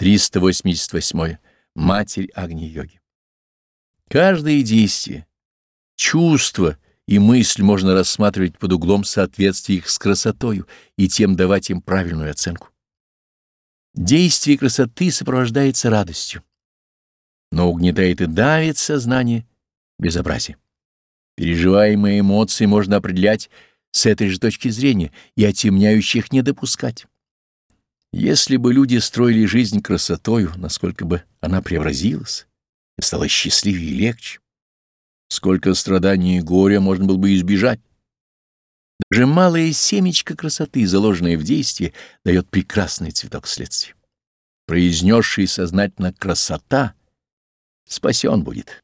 388. Матерь Агни-йоги. Каждое действие, чувство и мысль можно рассматривать под углом соответствия их с красотою и тем давать им правильную оценку. Действие красоты сопровождается радостью, но угнетает и давит сознание безобразие. Переживаемые эмоции можно определять с этой же точки зрения и отемняющих не допускать. Если бы люди строили жизнь красотою, насколько бы она преобразилась и стала счастливее и легче, сколько страданий и горя можно было бы избежать. Даже малое семечко красоты, заложенное в действие, дает прекрасный цветок следствия. Произнесший сознательно красота спасен будет.